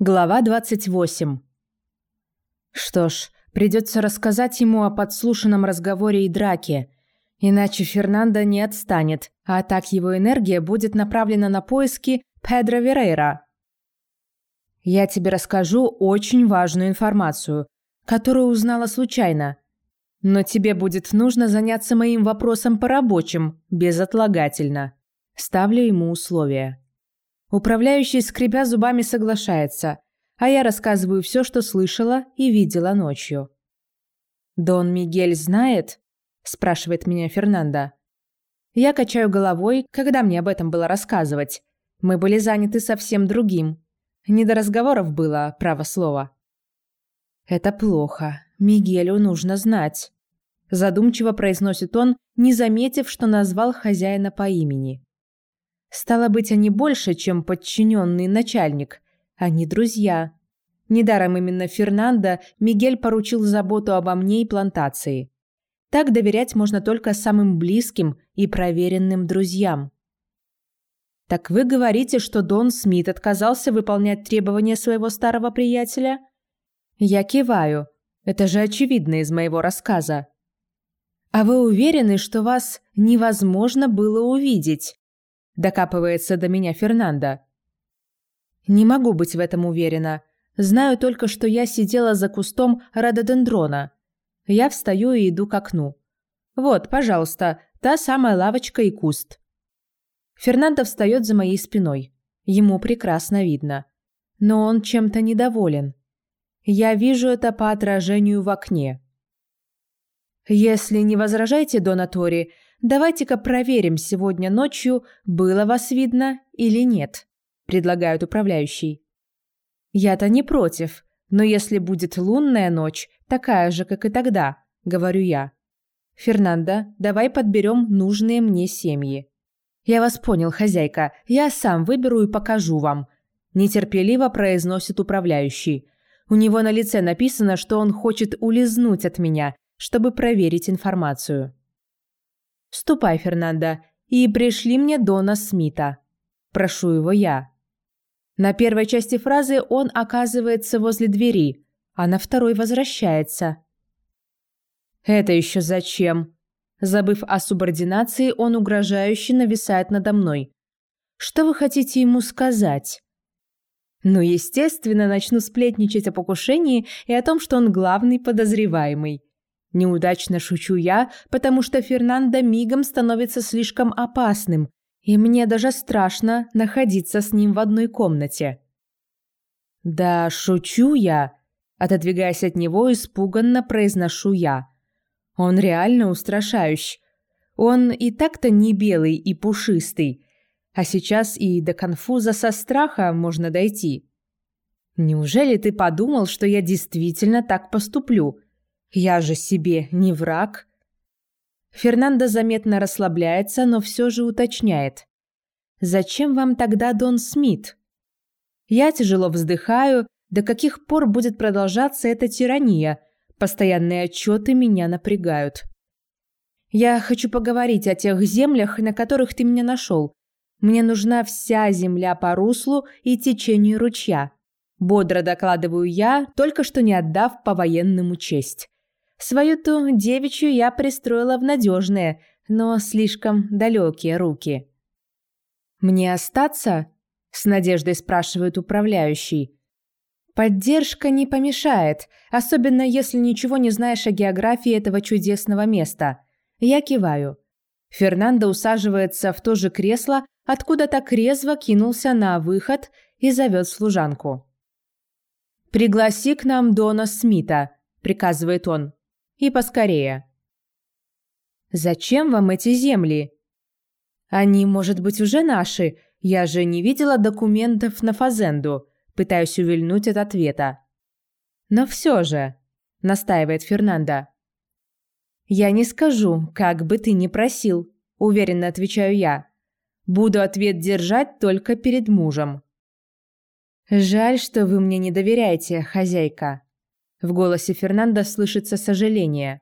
Глава 28. Что ж, придется рассказать ему о подслушанном разговоре и драке. Иначе Фернандо не отстанет, а так его энергия будет направлена на поиски Педро Верейра. Я тебе расскажу очень важную информацию, которую узнала случайно. Но тебе будет нужно заняться моим вопросом по рабочим, безотлагательно. Ставлю ему условия. Управляющий, скребя зубами, соглашается, а я рассказываю все, что слышала и видела ночью. «Дон Мигель знает?» – спрашивает меня Фернандо. Я качаю головой, когда мне об этом было рассказывать. Мы были заняты совсем другим. Не до разговоров было, право слово. «Это плохо. Мигелю нужно знать», – задумчиво произносит он, не заметив, что назвал хозяина по имени. Стало быть, они больше, чем подчиненный начальник. Они друзья. Недаром именно Фернандо Мигель поручил заботу обо мне и плантации. Так доверять можно только самым близким и проверенным друзьям. «Так вы говорите, что Дон Смит отказался выполнять требования своего старого приятеля?» Я киваю. Это же очевидно из моего рассказа. «А вы уверены, что вас невозможно было увидеть?» Докапывается до меня Фернандо. Не могу быть в этом уверена. Знаю только, что я сидела за кустом рододендрона. Я встаю и иду к окну. Вот, пожалуйста, та самая лавочка и куст. Фернандо встает за моей спиной. Ему прекрасно видно. Но он чем-то недоволен. Я вижу это по отражению в окне. Если не возражаете, Донатори, Давайте-ка проверим сегодня ночью, было вас видно или нет», – предлагают управляющий. «Я-то не против, но если будет лунная ночь, такая же, как и тогда», – говорю я. «Фернандо, давай подберем нужные мне семьи». «Я вас понял, хозяйка, я сам выберу и покажу вам», – нетерпеливо произносит управляющий. У него на лице написано, что он хочет улизнуть от меня, чтобы проверить информацию. «Ступай, Фернандо, и пришли мне Дона Смита». Прошу его я. На первой части фразы он оказывается возле двери, а на второй возвращается. «Это еще зачем?» Забыв о субординации, он угрожающе нависает надо мной. «Что вы хотите ему сказать?» Ну, естественно, начну сплетничать о покушении и о том, что он главный подозреваемый. Неудачно шучу я, потому что Фернандо мигом становится слишком опасным, и мне даже страшно находиться с ним в одной комнате. «Да, шучу я», – отодвигаясь от него, испуганно произношу я. «Он реально устрашающий. Он и так-то не белый и пушистый, а сейчас и до конфуза со страха можно дойти». «Неужели ты подумал, что я действительно так поступлю?» Я же себе не враг. Фернандо заметно расслабляется, но все же уточняет. «Зачем вам тогда Дон Смит?» Я тяжело вздыхаю, до каких пор будет продолжаться эта тирания. Постоянные отчеты меня напрягают. Я хочу поговорить о тех землях, на которых ты меня нашел. Мне нужна вся земля по руслу и течению ручья. Бодро докладываю я, только что не отдав по-военному честь. Свою-то девичью я пристроила в надежные, но слишком далекие руки. «Мне остаться?» – с надеждой спрашивает управляющий. «Поддержка не помешает, особенно если ничего не знаешь о географии этого чудесного места». Я киваю. Фернандо усаживается в то же кресло, откуда так резво кинулся на выход и зовет служанку. «Пригласи к нам Дона Смита», – приказывает он. И поскорее. Зачем вам эти земли? Они, может быть, уже наши. Я же не видела документов на Фазенду. Пытаюсь увильнуть от ответа. Но все же, настаивает Фернандо. Я не скажу, как бы ты ни просил, уверенно отвечаю я. Буду ответ держать только перед мужем. Жаль, что вы мне не доверяете, хозяйка. В голосе Фернандо слышится сожаление.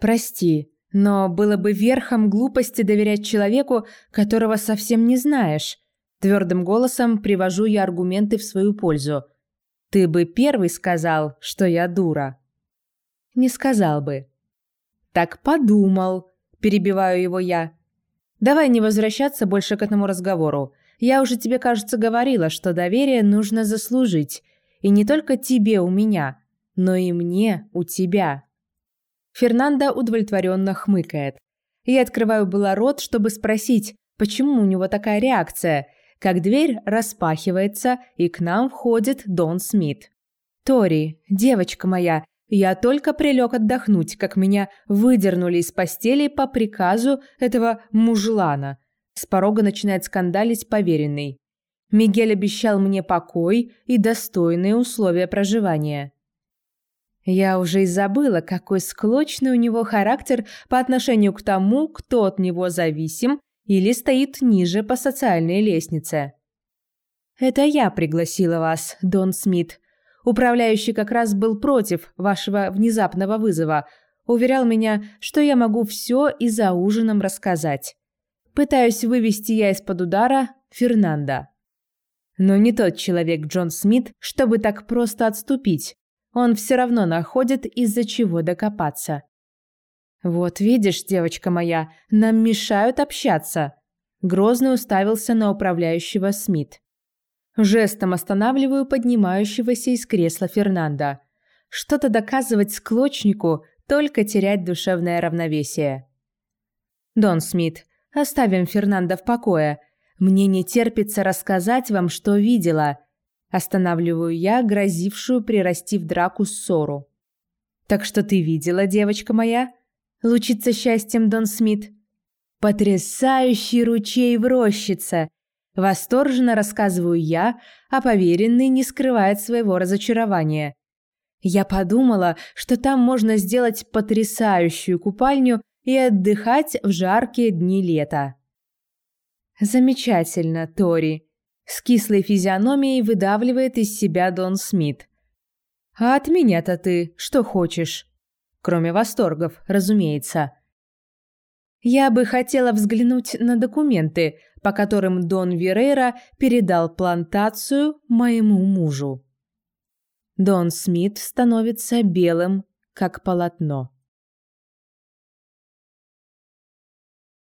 «Прости, но было бы верхом глупости доверять человеку, которого совсем не знаешь». Твердым голосом привожу я аргументы в свою пользу. Ты бы первый сказал, что я дура. Не сказал бы. Так подумал, перебиваю его я. Давай не возвращаться больше к этому разговору. Я уже тебе, кажется, говорила, что доверие нужно заслужить. И не только тебе у меня, но и мне у тебя. Фернандо удовлетворенно хмыкает. Я открываю было рот, чтобы спросить, почему у него такая реакция, как дверь распахивается, и к нам входит Дон Смит. «Тори, девочка моя, я только прилег отдохнуть, как меня выдернули из постели по приказу этого мужлана. С порога начинает скандалить поверенный. Мигель обещал мне покой и достойные условия проживания. Я уже и забыла, какой склочный у него характер по отношению к тому, кто от него зависим или стоит ниже по социальной лестнице. «Это я пригласила вас, Дон Смит», Управляющий как раз был против вашего внезапного вызова, уверял меня, что я могу все и за ужином рассказать. Пытаюсь вывести я из-под удара Фернанда. Но не тот человек Джон Смит, чтобы так просто отступить. Он все равно находит из-за чего докопаться. «Вот видишь, девочка моя, нам мешают общаться», Грозный уставился на управляющего Смит. Жестом останавливаю поднимающегося из кресла Фернанда. Что-то доказывать склочнику, только терять душевное равновесие. Дон Смит, оставим Фернанда в покое. Мне не терпится рассказать вам, что видела. Останавливаю я, грозившую прирасти в драку ссору. Так что ты видела, девочка моя? Лучится счастьем Дон Смит. Потрясающий ручей в рощице. Восторженно рассказываю я, а поверенный не скрывает своего разочарования. Я подумала, что там можно сделать потрясающую купальню и отдыхать в жаркие дни лета. Замечательно, Тори. С кислой физиономией выдавливает из себя Дон Смит. А от меня-то ты что хочешь? Кроме восторгов, разумеется. Я бы хотела взглянуть на документы, по которым Дон Вирейра передал плантацию моему мужу. Дон Смит становится белым, как полотно.